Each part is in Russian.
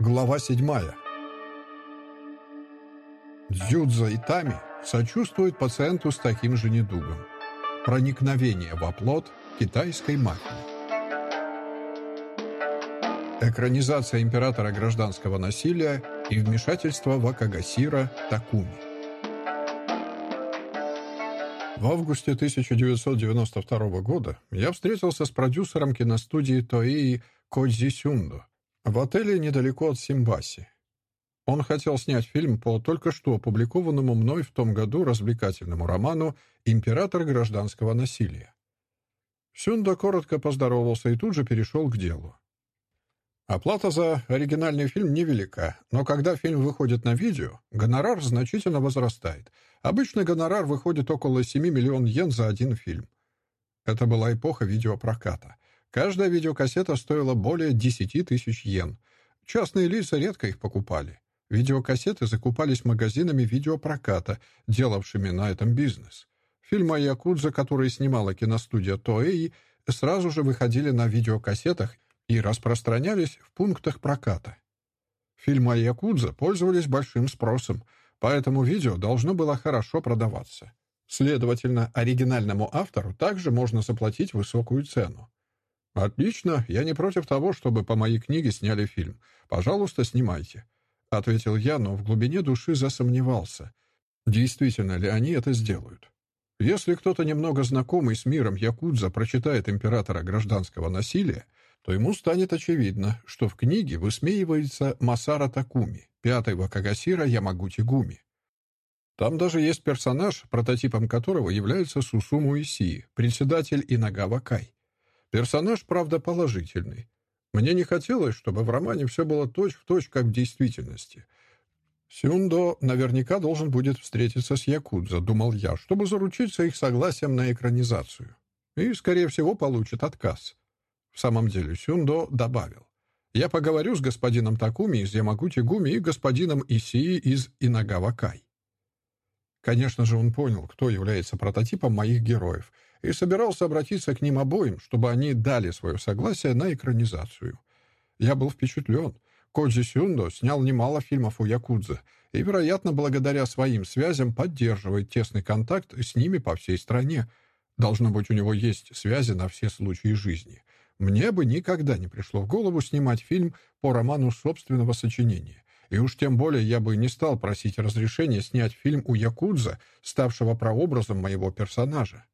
Глава 7. Дзюдза Итами сочувствует пациенту с таким же недугом. Проникновение в оплот китайской мафии. Экранизация императора гражданского насилия и вмешательство Вакагасира Такуми. В августе 1992 года я встретился с продюсером киностудии Тоии Кодзи Сюндо, в отеле недалеко от Симбаси. Он хотел снять фильм по только что опубликованному мной в том году развлекательному роману «Император гражданского насилия». Сюнда коротко поздоровался и тут же перешел к делу. Оплата за оригинальный фильм невелика, но когда фильм выходит на видео, гонорар значительно возрастает. Обычно гонорар выходит около 7 миллионов йен за один фильм. Это была эпоха видеопроката — Каждая видеокассета стоила более 10 тысяч йен. Частные лица редко их покупали. Видеокассеты закупались магазинами видеопроката, делавшими на этом бизнес. Фильмы о Якудзе, которые снимала киностудия Тоэй, сразу же выходили на видеокассетах и распространялись в пунктах проката. Фильмы о Якудзе пользовались большим спросом, поэтому видео должно было хорошо продаваться. Следовательно, оригинальному автору также можно заплатить высокую цену. «Отлично, я не против того, чтобы по моей книге сняли фильм. Пожалуйста, снимайте», — ответил я, но в глубине души засомневался. Действительно ли они это сделают? Если кто-то немного знакомый с миром Якудза прочитает «Императора гражданского насилия», то ему станет очевидно, что в книге высмеивается Масара Такуми, пятого Кагасира Ямагути Гуми. Там даже есть персонаж, прототипом которого является Сусуму Исии, председатель Инагава Кай. Персонаж, правда, положительный. Мне не хотелось, чтобы в романе все было точь-в-точь, точь, как в действительности. Сюндо наверняка должен будет встретиться с Якудза, думал я, чтобы заручиться их согласием на экранизацию. И, скорее всего, получит отказ. В самом деле, Сюндо добавил. Я поговорю с господином Такуми из Ямагути Гуми и господином Исии из Инагава Кай. Конечно же, он понял, кто является прототипом моих героев, и собирался обратиться к ним обоим, чтобы они дали свое согласие на экранизацию. Я был впечатлен. Коджи Сюндо снял немало фильмов о Якудзе и, вероятно, благодаря своим связям поддерживает тесный контакт с ними по всей стране. Должно быть, у него есть связи на все случаи жизни. Мне бы никогда не пришло в голову снимать фильм по роману собственного сочинения. И уж тем более я бы не стал просить разрешения снять фильм у Якудза, ставшего прообразом моего персонажа.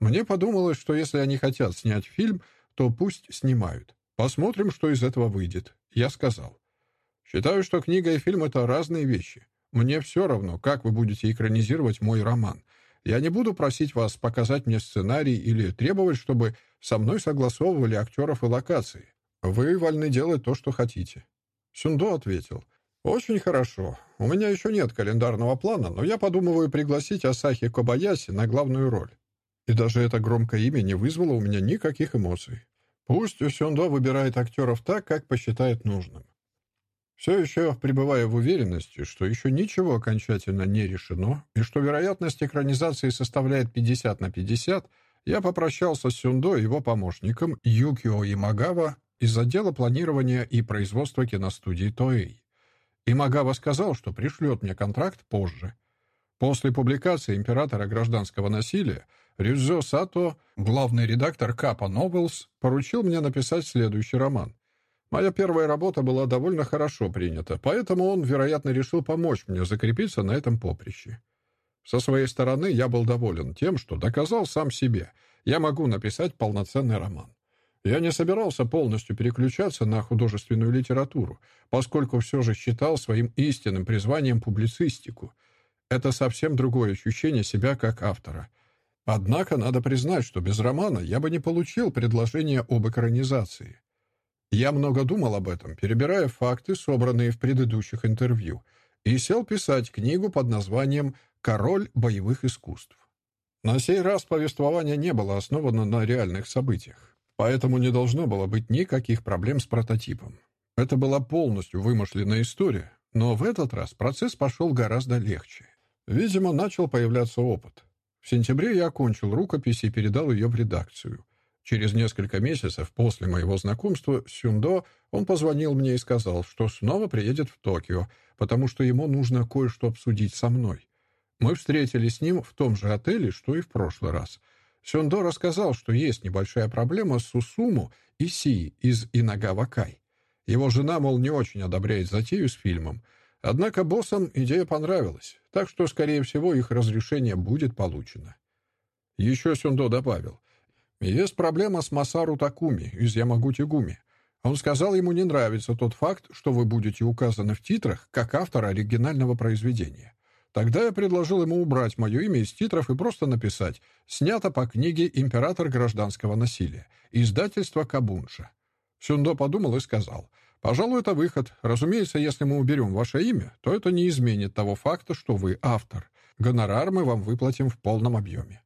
Мне подумалось, что если они хотят снять фильм, то пусть снимают. Посмотрим, что из этого выйдет. Я сказал. Считаю, что книга и фильм — это разные вещи. Мне все равно, как вы будете экранизировать мой роман. Я не буду просить вас показать мне сценарий или требовать, чтобы со мной согласовывали актеров и локации. Вы вольны делать то, что хотите. Сюндо ответил. «Очень хорошо. У меня еще нет календарного плана, но я подумываю пригласить Асахи Кобаяси на главную роль. И даже это громкое имя не вызвало у меня никаких эмоций. Пусть Сюндо выбирает актеров так, как посчитает нужным. Все еще пребывая в уверенности, что еще ничего окончательно не решено, и что вероятность экранизации составляет 50 на 50, я попрощался с Сюндо и его помощником Юкио Имагава из отдела планирования и производства киностудии Тоэй. Имагава сказал, что пришлет мне контракт позже. После публикации «Императора гражданского насилия» Рюзо Сато, главный редактор Капа Новелс, поручил мне написать следующий роман. Моя первая работа была довольно хорошо принята, поэтому он, вероятно, решил помочь мне закрепиться на этом поприще. Со своей стороны я был доволен тем, что доказал сам себе. Я могу написать полноценный роман. Я не собирался полностью переключаться на художественную литературу, поскольку все же считал своим истинным призванием публицистику. Это совсем другое ощущение себя как автора. Однако надо признать, что без романа я бы не получил предложение об экранизации. Я много думал об этом, перебирая факты, собранные в предыдущих интервью, и сел писать книгу под названием «Король боевых искусств». На сей раз повествование не было основано на реальных событиях. Поэтому не должно было быть никаких проблем с прототипом. Это была полностью вымышленная история, но в этот раз процесс пошел гораздо легче. Видимо, начал появляться опыт. В сентябре я окончил рукопись и передал ее в редакцию. Через несколько месяцев после моего знакомства с Сюндо он позвонил мне и сказал, что снова приедет в Токио, потому что ему нужно кое-что обсудить со мной. Мы встретились с ним в том же отеле, что и в прошлый раз. Сюндо рассказал, что есть небольшая проблема с Сусуму и Си из Инагавакай. Его жена, мол, не очень одобряет затею с фильмом. Однако боссам идея понравилась, так что, скорее всего, их разрешение будет получено. Еще Сюндо добавил, есть проблема с Масару Такуми из Ямагути-Гуми. Он сказал, ему не нравится тот факт, что вы будете указаны в титрах как автор оригинального произведения. Тогда я предложил ему убрать мое имя из титров и просто написать «Снято по книге «Император гражданского насилия», издательство Кабунша». Сюндо подумал и сказал, «Пожалуй, это выход. Разумеется, если мы уберем ваше имя, то это не изменит того факта, что вы автор. Гонорар мы вам выплатим в полном объеме».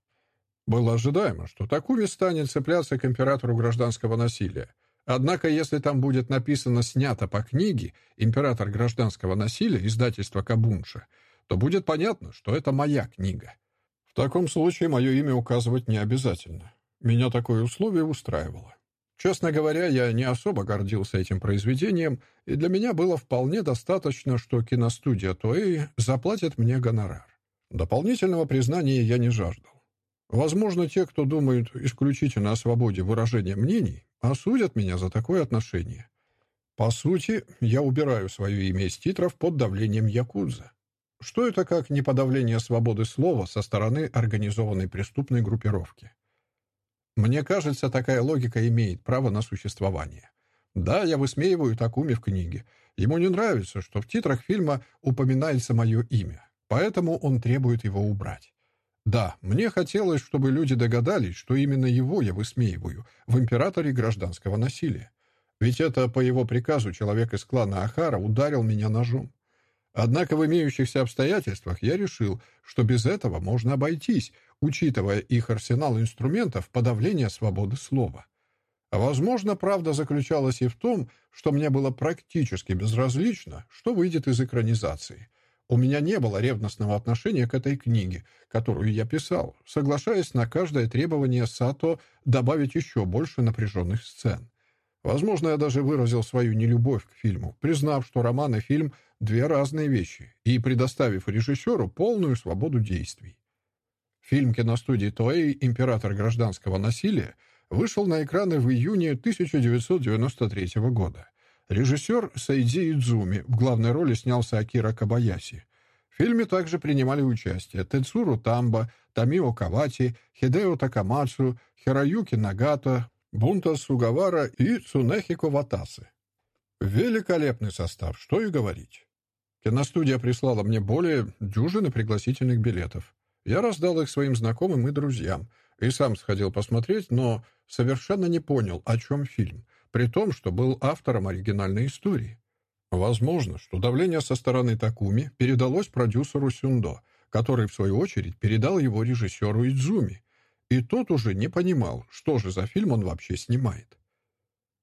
Было ожидаемо, что Такуми станет цепляться к императору гражданского насилия. Однако, если там будет написано «снято по книге» «Император гражданского насилия» издательства Кабунша, то будет понятно, что это моя книга. В таком случае мое имя указывать не обязательно. Меня такое условие устраивало. Честно говоря, я не особо гордился этим произведением, и для меня было вполне достаточно, что киностудия Тоэй заплатит мне гонорар. Дополнительного признания я не жаждал. Возможно, те, кто думают исключительно о свободе выражения мнений, осудят меня за такое отношение. По сути, я убираю свое имя из титров под давлением Якудза. Что это как не подавление свободы слова со стороны организованной преступной группировки? Мне кажется, такая логика имеет право на существование. Да, я высмеиваю Такуми в книге. Ему не нравится, что в титрах фильма упоминается мое имя, поэтому он требует его убрать. Да, мне хотелось, чтобы люди догадались, что именно его я высмеиваю в императоре гражданского насилия. Ведь это по его приказу человек из клана Ахара ударил меня ножом. Однако в имеющихся обстоятельствах я решил, что без этого можно обойтись, учитывая их арсенал инструментов подавления свободы слова. А возможно, правда заключалась и в том, что мне было практически безразлично, что выйдет из экранизации — у меня не было ревностного отношения к этой книге, которую я писал, соглашаясь на каждое требование Сато добавить еще больше напряженных сцен. Возможно, я даже выразил свою нелюбовь к фильму, признав, что роман и фильм — две разные вещи, и предоставив режиссеру полную свободу действий. Фильм киностудии Тоэй «Император гражданского насилия» вышел на экраны в июне 1993 года — Режиссер Сайдзи Идзуми, в главной роли снялся Акира Кабаяси. В фильме также принимали участие Тецуру Тамба, Тамио Кавати, Хидео Такамацу, Хироюки Нагата, Бунта Сугавара и Цунехико Ватасы. Великолепный состав, что и говорить. Киностудия прислала мне более дюжины пригласительных билетов. Я раздал их своим знакомым и друзьям, и сам сходил посмотреть, но совершенно не понял, о чем фильм — при том, что был автором оригинальной истории. Возможно, что давление со стороны Такуми передалось продюсеру Сюндо, который, в свою очередь, передал его режиссеру Идзуми, и тот уже не понимал, что же за фильм он вообще снимает.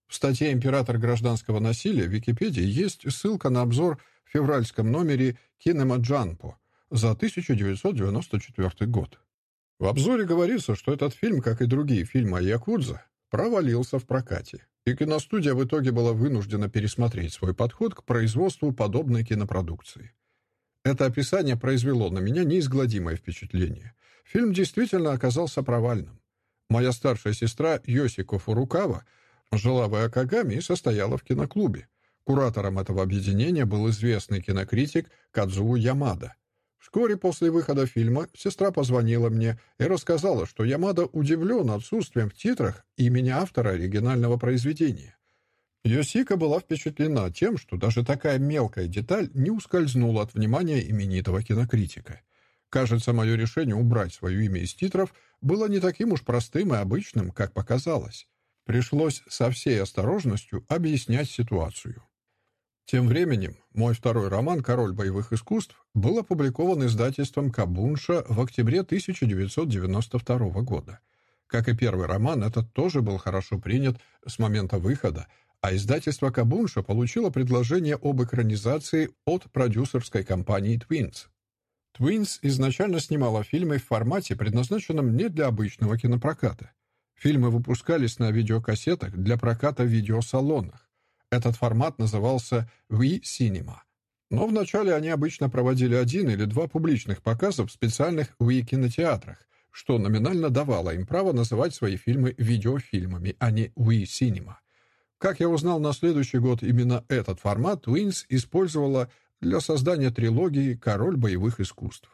В статье «Император гражданского насилия» в Википедии есть ссылка на обзор в февральском номере «Кинема Джанпо» за 1994 год. В обзоре говорится, что этот фильм, как и другие фильмы о Якудза, провалился в прокате и киностудия в итоге была вынуждена пересмотреть свой подход к производству подобной кинопродукции. Это описание произвело на меня неизгладимое впечатление. Фильм действительно оказался провальным. Моя старшая сестра Йосико Фурукава жила в Акагаме и состояла в киноклубе. Куратором этого объединения был известный кинокритик Кадзуу Ямада — Вскоре после выхода фильма сестра позвонила мне и рассказала, что Ямада удивлен отсутствием в титрах имени автора оригинального произведения. Йосика была впечатлена тем, что даже такая мелкая деталь не ускользнула от внимания именитого кинокритика. Кажется, мое решение убрать свое имя из титров было не таким уж простым и обычным, как показалось. Пришлось со всей осторожностью объяснять ситуацию. Тем временем мой второй роман «Король боевых искусств» был опубликован издательством Кабунша в октябре 1992 года. Как и первый роман, этот тоже был хорошо принят с момента выхода, а издательство Кабунша получило предложение об экранизации от продюсерской компании Twins. Twins изначально снимала фильмы в формате, предназначенном не для обычного кинопроката. Фильмы выпускались на видеокассетах для проката в видеосалонах. Этот формат назывался Wii Cinema. Но вначале они обычно проводили один или два публичных показа в специальных Wii-кинотеатрах, что номинально давало им право называть свои фильмы видеофильмами, а не Wii Cinema. Как я узнал на следующий год, именно этот формат Twins использовала для создания трилогии «Король боевых искусств».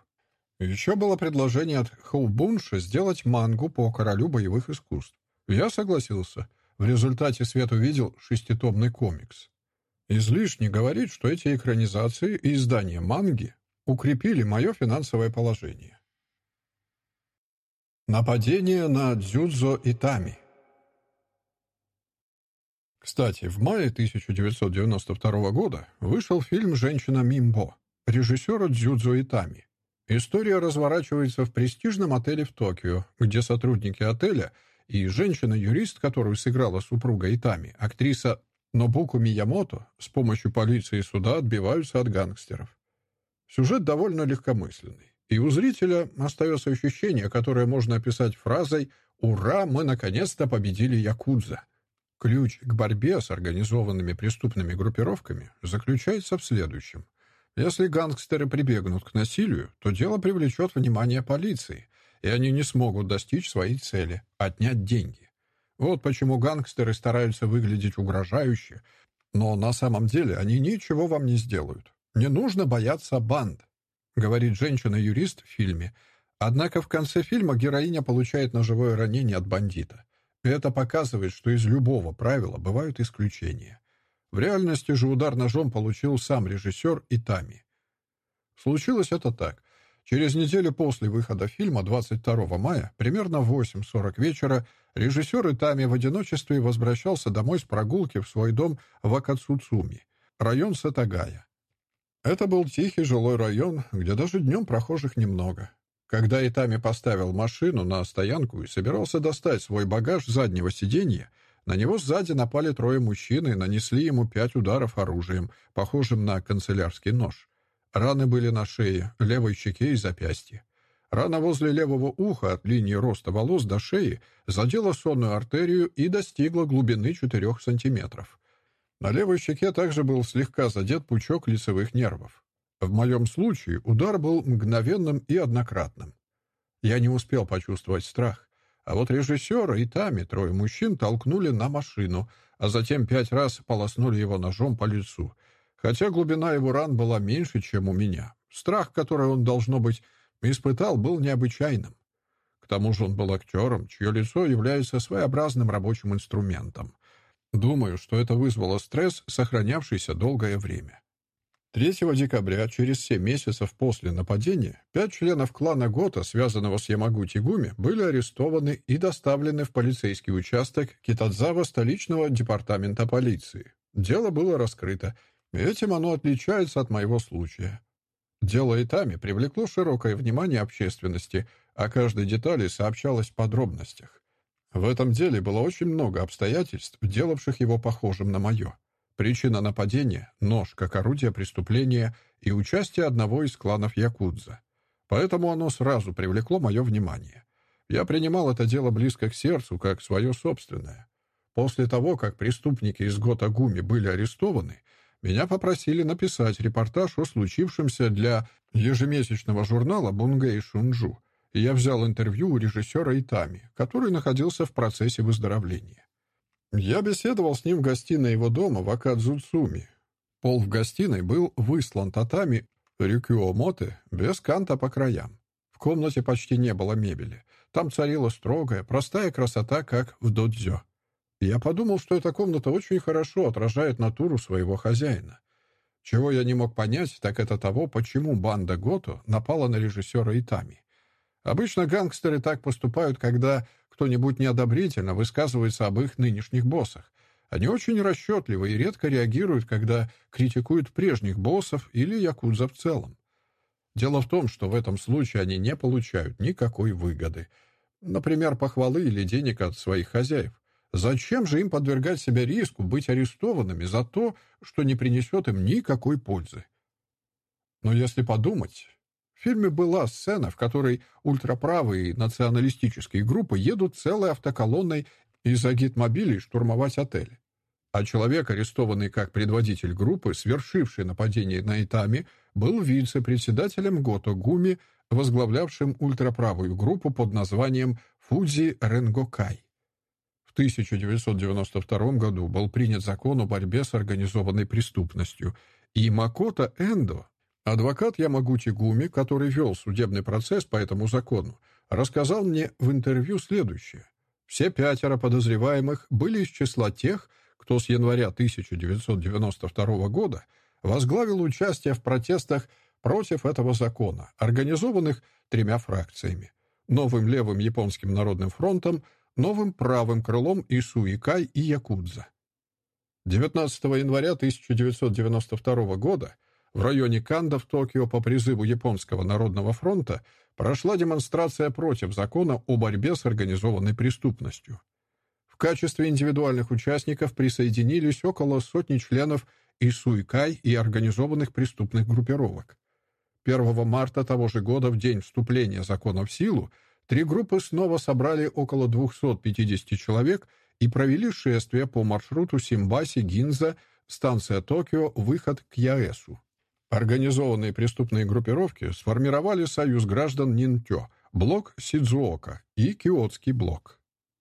Еще было предложение от Хоубунша сделать мангу по королю боевых искусств. Я согласился. В результате Свет увидел шеститомный комикс. Излишне говорить, что эти экранизации и издания манги укрепили мое финансовое положение. Нападение на Дзюдзо Итами Кстати, в мае 1992 года вышел фильм «Женщина Мимбо» режиссера Дзюдзо Итами. История разворачивается в престижном отеле в Токио, где сотрудники отеля и женщина-юрист, которую сыграла супруга Итами, актриса Нобуку Миямото, с помощью полиции и суда отбиваются от гангстеров. Сюжет довольно легкомысленный, и у зрителя остается ощущение, которое можно описать фразой «Ура, мы наконец-то победили Якудза». Ключ к борьбе с организованными преступными группировками заключается в следующем – если гангстеры прибегнут к насилию, то дело привлечет внимание полиции, и они не смогут достичь своей цели — отнять деньги. Вот почему гангстеры стараются выглядеть угрожающе, но на самом деле они ничего вам не сделают. Не нужно бояться банд, говорит женщина-юрист в фильме. Однако в конце фильма героиня получает ножевое ранение от бандита. Это показывает, что из любого правила бывают исключения. В реальности же удар ножом получил сам режиссер Итами. Случилось это так. Через неделю после выхода фильма, 22 мая, примерно в 8.40 вечера, режиссер Итами в одиночестве возвращался домой с прогулки в свой дом в Акацуцуми, район Сатагая. Это был тихий жилой район, где даже днем прохожих немного. Когда Итами поставил машину на стоянку и собирался достать свой багаж заднего сиденья, на него сзади напали трое мужчин и нанесли ему пять ударов оружием, похожим на канцелярский нож. Раны были на шее, левой щеке и запястье. Рана возле левого уха от линии роста волос до шеи задела сонную артерию и достигла глубины 4 сантиметров. На левой щеке также был слегка задет пучок лицевых нервов. В моем случае удар был мгновенным и однократным. Я не успел почувствовать страх. А вот режиссера и Тами, трое мужчин, толкнули на машину, а затем пять раз полоснули его ножом по лицу. Хотя глубина его ран была меньше, чем у меня. Страх, который он, должно быть, испытал, был необычайным. К тому же он был актером, чье лицо является своеобразным рабочим инструментом. Думаю, что это вызвало стресс, сохранявшийся долгое время. 3 декабря, через 7 месяцев после нападения, пять членов клана Гота, связанного с Ямагути Гуми, были арестованы и доставлены в полицейский участок Китадзава столичного департамента полиции. Дело было раскрыто, этим оно отличается от моего случая. Дело Итами привлекло широкое внимание общественности, а каждой детали сообщалось в подробностях. В этом деле было очень много обстоятельств, делавших его похожим на мое. Причина нападения — нож как орудие преступления и участие одного из кланов Якудза. Поэтому оно сразу привлекло мое внимание. Я принимал это дело близко к сердцу, как свое собственное. После того, как преступники из Готагуми были арестованы, меня попросили написать репортаж о случившемся для ежемесячного журнала «Бунгэй Шунджу», я взял интервью у режиссера Итами, который находился в процессе выздоровления. Я беседовал с ним в гостиной его дома в Акадзуцуми. Пол в гостиной был выслан татами рюкюомоты без канта по краям. В комнате почти не было мебели. Там царила строгая, простая красота, как в додзё. Я подумал, что эта комната очень хорошо отражает натуру своего хозяина. Чего я не мог понять, так это того, почему банда Гото напала на режиссера Итами. Обычно гангстеры так поступают, когда кто-нибудь неодобрительно высказывается об их нынешних боссах. Они очень расчетливы и редко реагируют, когда критикуют прежних боссов или якудза в целом. Дело в том, что в этом случае они не получают никакой выгоды. Например, похвалы или денег от своих хозяев. Зачем же им подвергать себя риску быть арестованными за то, что не принесет им никакой пользы? Но если подумать, В фильме была сцена, в которой ультраправые националистические группы едут целой автоколонной из агитмобилей штурмовать отель. А человек, арестованный как предводитель группы, свершивший нападение на Итами, был вице-председателем Гото Гуми, возглавлявшим ультраправую группу под названием Фудзи Ренгокай. В 1992 году был принят закон о борьбе с организованной преступностью, и Макото Эндо, адвокат Ямагути Гуми, который вел судебный процесс по этому закону, рассказал мне в интервью следующее. Все пятеро подозреваемых были из числа тех, кто с января 1992 года возглавил участие в протестах против этого закона, организованных тремя фракциями – Новым левым японским народным фронтом, Новым правым крылом Исуикай и Якудза. 19 января 1992 года в районе Канда в Токио по призыву Японского народного фронта прошла демонстрация против закона о борьбе с организованной преступностью. В качестве индивидуальных участников присоединились около сотни членов Исуикай и организованных преступных группировок. 1 марта того же года, в день вступления закона в силу, три группы снова собрали около 250 человек и провели шествие по маршруту Симбаси-Гинза, станция Токио, выход к Яэсу. Организованные преступные группировки сформировали союз граждан Нинтё, блок Сидзуока и Киотский блок.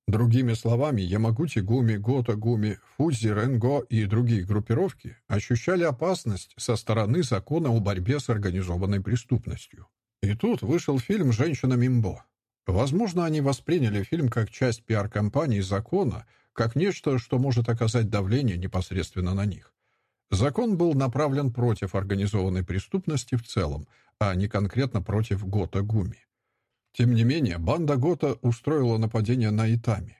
Другими словами, Ямагути-гуми, Гото-гуми, Фудзи-ренго и другие группировки ощущали опасность со стороны закона о борьбе с организованной преступностью. И тут вышел фильм «Женщина Мимбо». Возможно, они восприняли фильм как часть пиар-компании закона, как нечто, что может оказать давление непосредственно на них. Закон был направлен против организованной преступности в целом, а не конкретно против Гота Гуми. Тем не менее, банда Гота устроила нападение на Итами.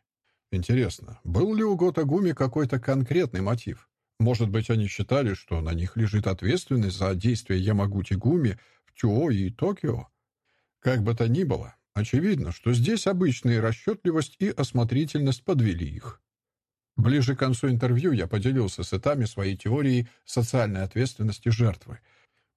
Интересно, был ли у Гота Гуми какой-то конкретный мотив? Может быть, они считали, что на них лежит ответственность за действия Ямагути Гуми в Тюо и Токио? Как бы то ни было, очевидно, что здесь обычная расчетливость и осмотрительность подвели их. Ближе к концу интервью я поделился с Итами своей теорией социальной ответственности жертвы,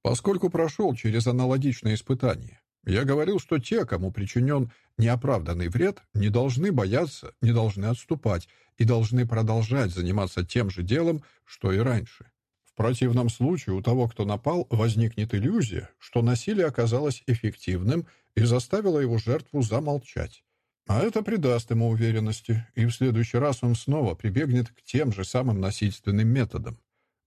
поскольку прошел через аналогичные испытания. Я говорил, что те, кому причинен неоправданный вред, не должны бояться, не должны отступать и должны продолжать заниматься тем же делом, что и раньше. В противном случае у того, кто напал, возникнет иллюзия, что насилие оказалось эффективным и заставило его жертву замолчать. А это придаст ему уверенности, и в следующий раз он снова прибегнет к тем же самым насильственным методам.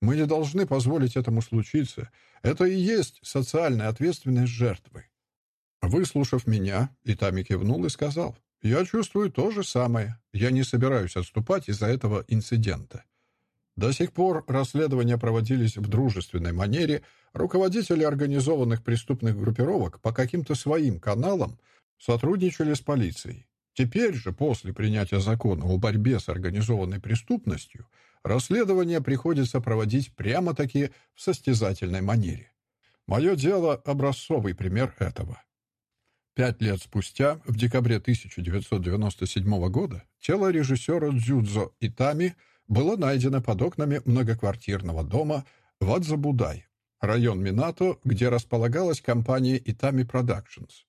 Мы не должны позволить этому случиться. Это и есть социальная ответственность жертвы. Выслушав меня, Итами кивнул и сказал, «Я чувствую то же самое. Я не собираюсь отступать из-за этого инцидента». До сих пор расследования проводились в дружественной манере, руководители организованных преступных группировок по каким-то своим каналам сотрудничали с полицией. Теперь же, после принятия закона о борьбе с организованной преступностью, расследование приходится проводить прямо-таки в состязательной манере. Мое дело — образцовый пример этого. Пять лет спустя, в декабре 1997 года, тело режиссера Дзюдзо Итами было найдено под окнами многоквартирного дома в Адзабудай, район Минато, где располагалась компания Итами Productions.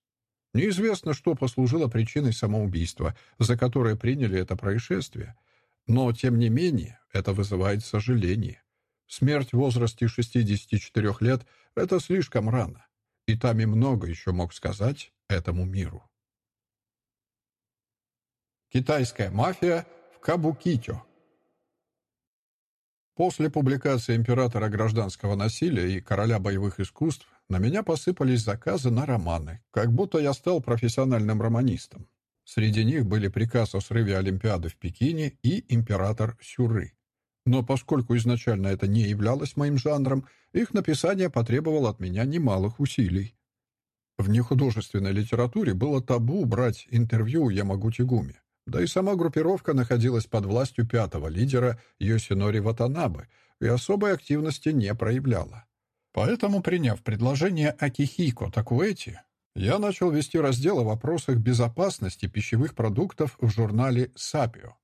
Неизвестно, что послужило причиной самоубийства, за которое приняли это происшествие. Но, тем не менее, это вызывает сожаление. Смерть в возрасте 64 лет — это слишком рано. Итами много еще мог сказать этому миру. Китайская мафия в Кабукитё После публикации «Императора гражданского насилия» и «Короля боевых искусств» на меня посыпались заказы на романы, как будто я стал профессиональным романистом. Среди них были приказ о срыве Олимпиады в Пекине и «Император Сюры». Но поскольку изначально это не являлось моим жанром, их написание потребовало от меня немалых усилий. В нехудожественной литературе было табу брать интервью у Ямагути-гуми. Да и сама группировка находилась под властью пятого лидера Йосинори Ватанабе и особой активности не проявляла. Поэтому, приняв предложение Акихико Такуэти, я начал вести раздел о вопросах безопасности пищевых продуктов в журнале «Сапио».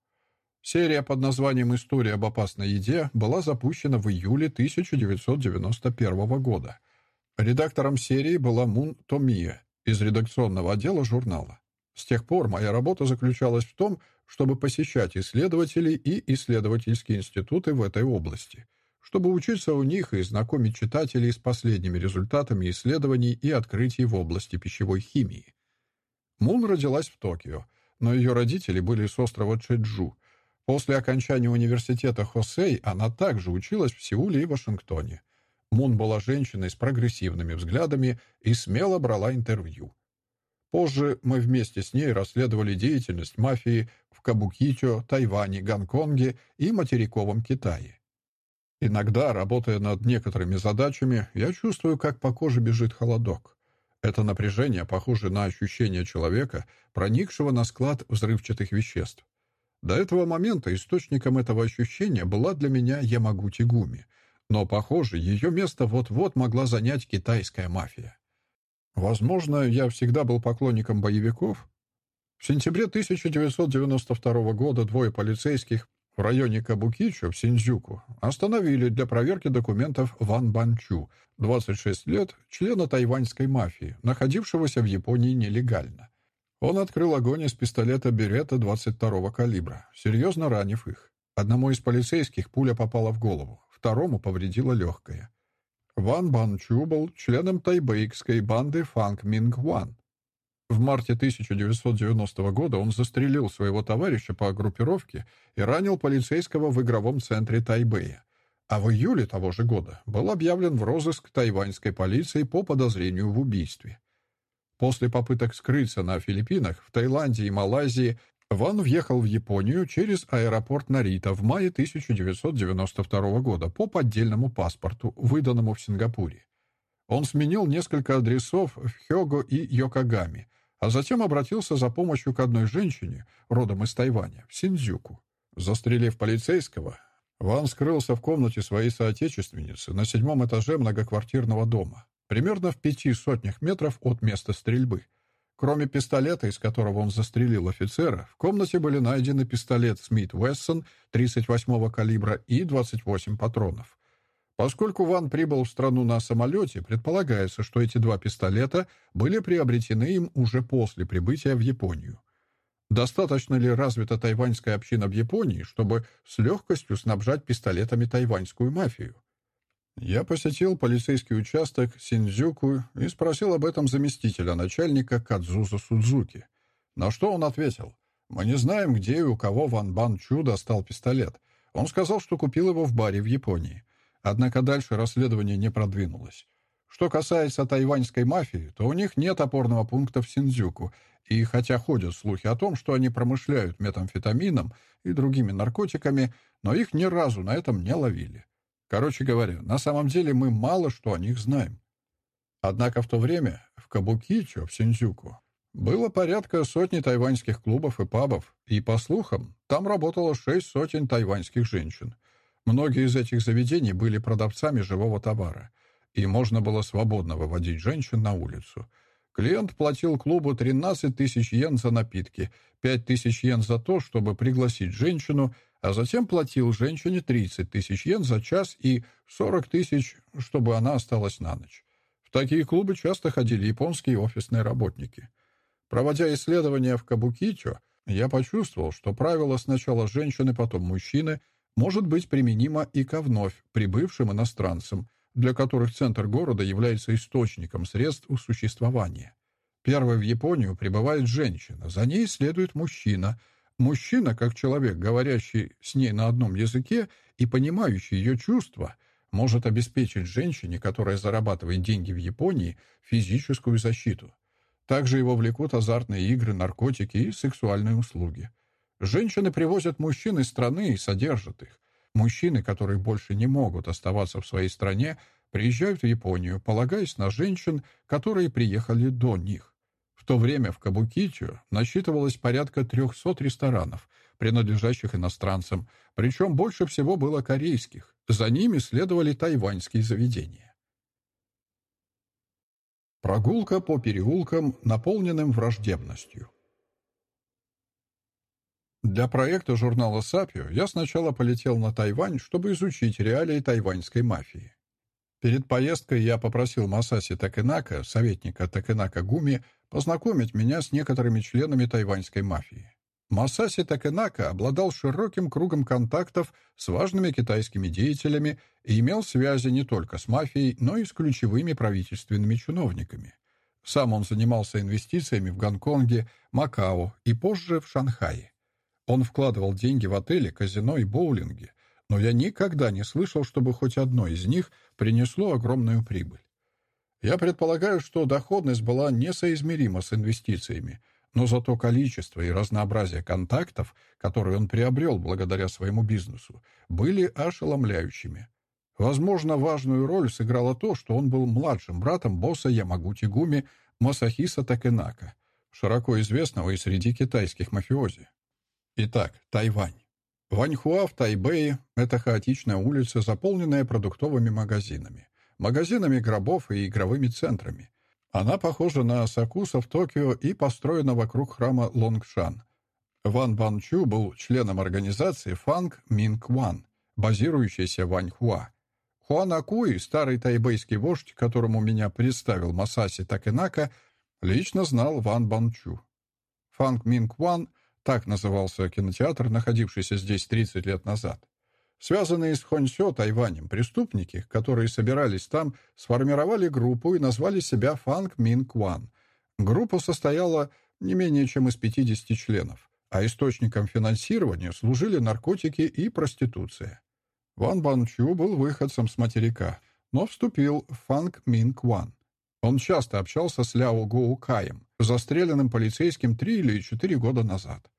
Серия под названием «История об опасной еде» была запущена в июле 1991 года — Редактором серии была Мун Томия из редакционного отдела журнала. С тех пор моя работа заключалась в том, чтобы посещать исследователей и исследовательские институты в этой области, чтобы учиться у них и знакомить читателей с последними результатами исследований и открытий в области пищевой химии. Мун родилась в Токио, но ее родители были с острова Чеджу. После окончания университета Хосей она также училась в Сеуле и Вашингтоне. Мун была женщиной с прогрессивными взглядами и смело брала интервью. Позже мы вместе с ней расследовали деятельность мафии в Кабукитё, Тайване, Гонконге и материковом Китае. Иногда, работая над некоторыми задачами, я чувствую, как по коже бежит холодок. Это напряжение похоже на ощущение человека, проникшего на склад взрывчатых веществ. До этого момента источником этого ощущения была для меня Ямагути Гуми — но, похоже, ее место вот-вот могла занять китайская мафия. Возможно, я всегда был поклонником боевиков. В сентябре 1992 года двое полицейских в районе Кабукичо в Синдзюку остановили для проверки документов Ван Банчу, 26 лет, члена тайваньской мафии, находившегося в Японии нелегально. Он открыл огонь из пистолета Берета 22-го калибра, серьезно ранив их. Одному из полицейских пуля попала в голову второму повредило легкое. Ван Бан Чу был членом тайбэйкской банды Фанг Минг Ван. В марте 1990 года он застрелил своего товарища по группировке и ранил полицейского в игровом центре Тайбэя. А в июле того же года был объявлен в розыск тайваньской полиции по подозрению в убийстве. После попыток скрыться на Филиппинах, в Таиланде и Малайзии Ван въехал в Японию через аэропорт Нарита в мае 1992 года по поддельному паспорту, выданному в Сингапуре. Он сменил несколько адресов в Хёго и Йокогаме, а затем обратился за помощью к одной женщине, родом из Тайваня, в Синдзюку. Застрелив полицейского, Ван скрылся в комнате своей соотечественницы на седьмом этаже многоквартирного дома, примерно в пяти сотнях метров от места стрельбы — Кроме пистолета, из которого он застрелил офицера, в комнате были найдены пистолет Смит Вессон 38-го калибра и 28 патронов. Поскольку Ван прибыл в страну на самолете, предполагается, что эти два пистолета были приобретены им уже после прибытия в Японию. Достаточно ли развита тайваньская община в Японии, чтобы с легкостью снабжать пистолетами тайваньскую мафию? Я посетил полицейский участок Синдзюку и спросил об этом заместителя начальника Кадзуза Судзуки. На что он ответил, «Мы не знаем, где и у кого Ван Бан Чу достал пистолет. Он сказал, что купил его в баре в Японии. Однако дальше расследование не продвинулось. Что касается тайваньской мафии, то у них нет опорного пункта в Синдзюку, и хотя ходят слухи о том, что они промышляют метамфетамином и другими наркотиками, но их ни разу на этом не ловили. Короче говоря, на самом деле мы мало что о них знаем. Однако в то время в Кабукичо, в Синдзюку, было порядка сотни тайваньских клубов и пабов, и, по слухам, там работало шесть сотен тайваньских женщин. Многие из этих заведений были продавцами живого товара, и можно было свободно выводить женщин на улицу. Клиент платил клубу 13 тысяч йен за напитки, 5 тысяч йен за то, чтобы пригласить женщину, а затем платил женщине 30 тысяч йен за час и 40 тысяч, чтобы она осталась на ночь. В такие клубы часто ходили японские офисные работники. Проводя исследования в Кабукичо, я почувствовал, что правило сначала женщины, потом мужчины может быть применимо и ко вновь прибывшим иностранцам, для которых центр города является источником средств существования. Первой в Японию прибывает женщина, за ней следует мужчина — Мужчина, как человек, говорящий с ней на одном языке и понимающий ее чувства, может обеспечить женщине, которая зарабатывает деньги в Японии, физическую защиту. Также его влекут азартные игры, наркотики и сексуальные услуги. Женщины привозят мужчин из страны и содержат их. Мужчины, которые больше не могут оставаться в своей стране, приезжают в Японию, полагаясь на женщин, которые приехали до них. В то время в Кабукичо насчитывалось порядка 300 ресторанов, принадлежащих иностранцам, причем больше всего было корейских. За ними следовали тайваньские заведения. Прогулка по переулкам, наполненным враждебностью. Для проекта журнала «Сапио» я сначала полетел на Тайвань, чтобы изучить реалии тайваньской мафии. Перед поездкой я попросил Масаси Такенака, советника Такенака Гуми, познакомить меня с некоторыми членами тайваньской мафии. Масаси Такенака обладал широким кругом контактов с важными китайскими деятелями и имел связи не только с мафией, но и с ключевыми правительственными чиновниками. Сам он занимался инвестициями в Гонконге, Макао и позже в Шанхае. Он вкладывал деньги в отели, казино и боулинги, но я никогда не слышал, чтобы хоть одно из них принесло огромную прибыль. Я предполагаю, что доходность была несоизмерима с инвестициями, но зато количество и разнообразие контактов, которые он приобрел благодаря своему бизнесу, были ошеломляющими. Возможно, важную роль сыграло то, что он был младшим братом босса Ямагути Гуми Масахиса Такенака, широко известного и среди китайских мафиози. Итак, Тайвань. Ваньхуа в Тайбэе — это хаотичная улица, заполненная продуктовыми магазинами, магазинами гробов и игровыми центрами. Она похожа на Сакуса в Токио и построена вокруг храма Лонгшан. Ван Банчу был членом организации Фанг Минг Ван, базирующейся в Ваньхуа. Хуан Акуи, старый тайбэйский вождь, которому меня представил Масаси Такенака, лично знал Ван Банчу. Фанг Минг Ван — так назывался кинотеатр, находившийся здесь 30 лет назад. Связанные с Хонсё, Тайванем, преступники, которые собирались там, сформировали группу и назвали себя Фанг Мин Кван. Группа состояла не менее чем из 50 членов, а источником финансирования служили наркотики и проституция. Ван Банчу был выходцем с материка, но вступил в Фанг Мин Кван. Он часто общался с Ляо Гоу Каем, застреленным полицейским три или четыре года назад.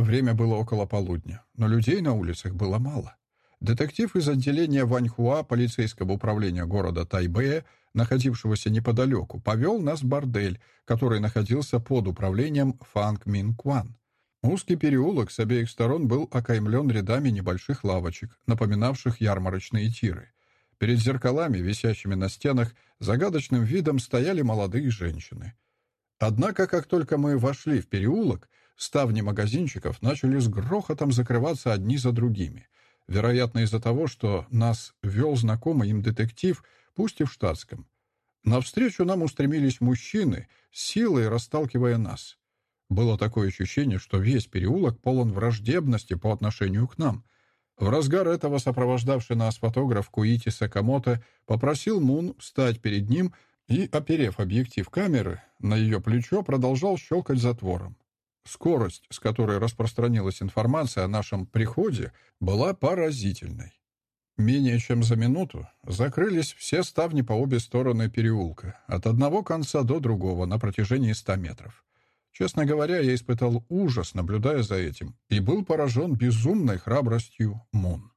Время было около полудня, но людей на улицах было мало. Детектив из отделения Ваньхуа полицейского управления города Тайбэя, находившегося неподалеку, повел нас в бордель, который находился под управлением Фанг Мин Кван. Узкий переулок с обеих сторон был окаймлен рядами небольших лавочек, напоминавших ярмарочные тиры. Перед зеркалами, висящими на стенах, загадочным видом стояли молодые женщины. Однако, как только мы вошли в переулок, Ставни магазинчиков начали с грохотом закрываться одни за другими. Вероятно, из-за того, что нас вел знакомый им детектив, пусть и в штатском. Навстречу нам устремились мужчины, силой расталкивая нас. Было такое ощущение, что весь переулок полон враждебности по отношению к нам. В разгар этого сопровождавший нас фотограф Куити Сакамото попросил Мун встать перед ним и, оперев объектив камеры, на ее плечо продолжал щелкать затвором. Скорость, с которой распространилась информация о нашем приходе, была поразительной. Менее чем за минуту закрылись все ставни по обе стороны переулка, от одного конца до другого на протяжении ста метров. Честно говоря, я испытал ужас, наблюдая за этим, и был поражен безумной храбростью Мун.